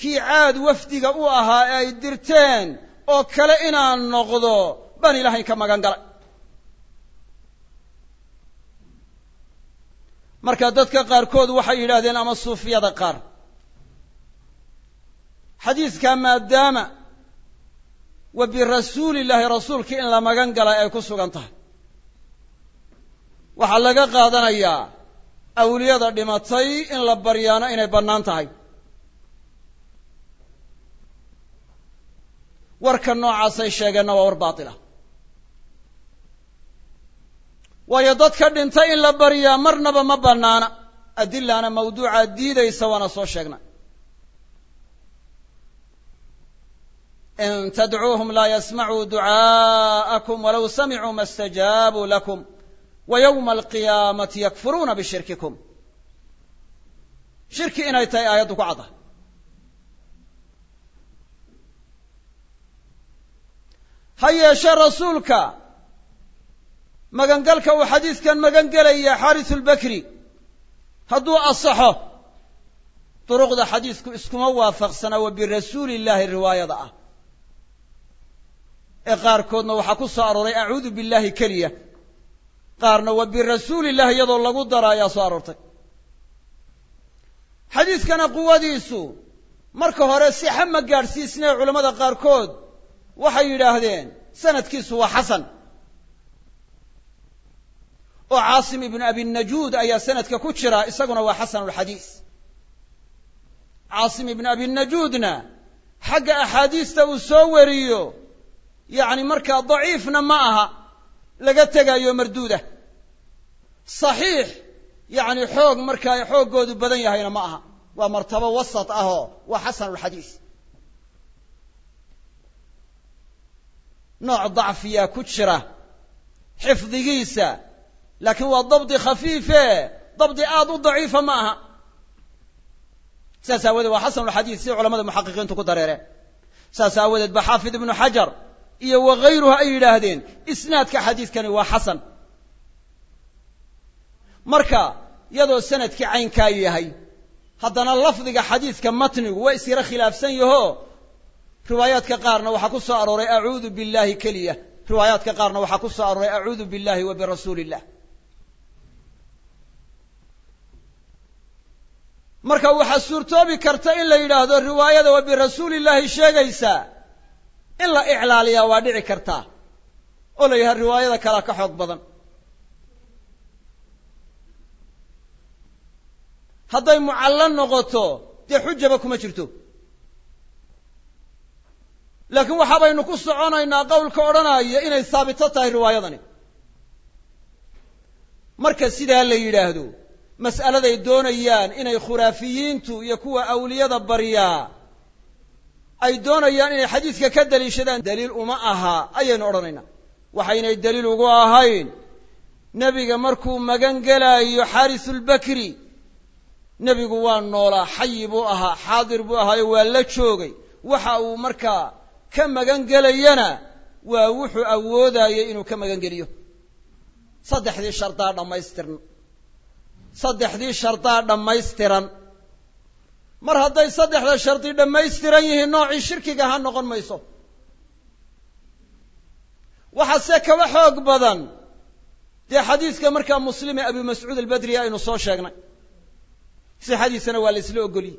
kii caad wafdiga u ahaa ee ay dirteen oo kale inaan noqdo baan ilaahay ka magan galay. Marka dadka qaarkood waxay yidhaahdeen ama suufiyada qaar xadiiskaa maadaama wa birasuuli illaahi rasuulkii in la magan galay ay ku sugan tahay. Waxaa laga qaadanayaa awliyada dhimatay in la baryaano inay bannaan tahay. Warka noocaasay sheegeenna waa war baatila waayo dadka dhintay in la baryaa marnaba ma bannaana adilaana mawduuca diidaysa waana soo sheegnay in tadcuuhum laa yasmacuu ducaa'akum walow samicuu ma stajaabuu lakum wa yowma alqiyaamati yakfuruuna bishirkikum shirki inay tahay aayaddu ku cadda ha yeeshe rasuulka magangalka uu xadiiskan magan gelaya xaarisu lbakri hadduu asaxo duruqda xadiisku iskuma waafaqsana wa birasuuli illaahi riwaayada ah ee qaarkoodna waxaa ku soo arooray acuudu billahi keliya. Qaarna wa birasuuli illahi iyadoo lagu dara ayaa soo aroortay. Xadiiskana quwadiisu marka hore sixa ma gaadhsiisnee culammada qaarkood waxay yidhaahdeen sanadkiisu waa xasan. Oo caasim ibnu abi najuud ayaa sanadka ku jira isaguna waa xasanu lxadiis caasim ibnu abi najuudna xagga axaadiista uu soo wariyo yacni markaa daciifna ma aha laga tegayo marduudah saxiix yacni xoog markaa xooggoodu badan yahayna ma aha. Waa martabo wasat ahoo waa xasanulxadiis nooc dacfiyaa ku jira xifdigiisa laakiin waa dabdi khafiife dabdi aada u daciifa ma aha. Saas aawadeed waa xasanulxadiis sida culamada muxaqiqiintu ku dareereen saas aawadeed ba xaafid ibnu xajar iyo wakayruhu ay yidhaahdeen. Isnaadka xadiiskani waa xasan. Marka iyadoo sannadkii caynkaa yahay haddana lafdiga xadiiska matnigu waa isyaro khilaafsan yaho. Riwaayaadka qaarna waxaa ku soo arooray acuudu billahi keliya. Riwaayaadka qaarna waxaa ku soo arooray acuudu billahi wa birasuuli illah marka waxaa suurtoobi karta in la yidhaahdo riwaayada wa birasuuli illahi sheegaysa in la iclaaliyaa waa dhici kartaa. Oo la yidhaha riwaayada kalea ka xoog badan. Hadday mucallo noqoto dee xujaba kuma jirto. Laakiin waxaabaynu ku soconaynaa qowlka odhanaya inay saabito tahay riwaayadani. Marka sidaa la yidhaahdo mas'aladay doonayaan inay khuraafiyiintu iyo kuwa awliyada baryaa ay doonayaan inay xadiiska ka daliishadaan daliil uma aha ayaynu odhanaynaa waxaynay daliil ugu ahayn nebiga markuu magan gelaayo xaarisulbakri nebigu waa noolaa xayi buu ahaa xaadir buu ahaayo waa la joogay. Waxa uu markaa ka magan gelayana waa wuxuu awoodayay inuu ka magan geliyo. Saddexdii shardaa dhammaystiran. Saddexdii shardaa dhammaystiran mar hadday saddexda shardi dhammaystiran yihiin noocii shirkiga ha noqon mayso. Waxaase kaba xoog badan. Dee xadiiska markaa muslim ee abi mascuud albadri aynu soo sheegnay. Sixadiisana waa la isla ogoliyey.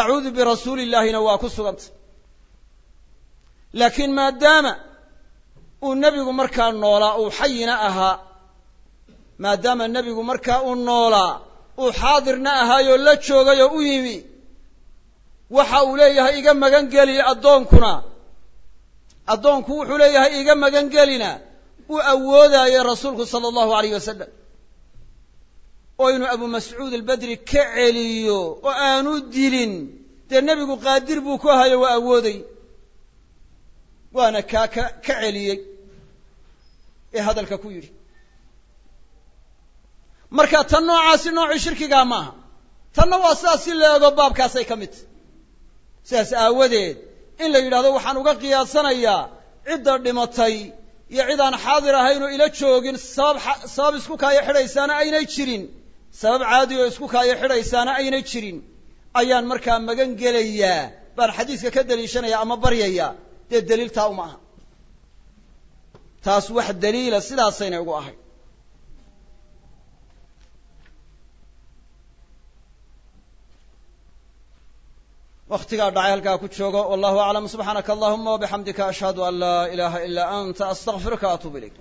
Acuudu birasuuli illaahina waa ku sugantay. Laakiin maadaama uu nebigu markaa noolaa uu xayina ahaa maadaama nebigu markaa uu noolaa uu xaadirna ahaayoo la joogayoo u yimi. Waxa uu leeyahay iga magan geli addoonkuna. Addoonku wuxuu leeyahay iga magan gelina. Uu awoodaayay rasuulku sala allahu alayh wasalam oo inuu abu mascuud albadri ka celiyo oo aanu dilin. Dee nebigu qaadir buu ku hayo waa awooday. Waana kaa ka ka celiyey. Ee hadalka ku yidhi marka tan noocaasi noocii shirkigaa maaha. Tanna waa sidaas si la eego baabkaasay ka mid. Tahy sidaas aawadeed in la yidhahdo waxaan uga qiyaasanayaa cidda dhimatay iyo cid aan xaadir ahayn oo ila joogin sabab sabab isku kaayo xidhaysaana aynay jirin. Sabab caadi oo isku kaayo xidhaysaana aynay jirin. Ayaan markaa magan gelayaa baan xadiiska ka daliishanaya ama baryaya dee daliiltaa uma aha. Taas wax daliila sidaasaynay ugu ahay waktigaa dhacay halkaa ku joogo wallahu aclam subxaanaka allahuma wabixamdika ashhadu an laa ilaha ila anta astaqfiruka atuub ilayk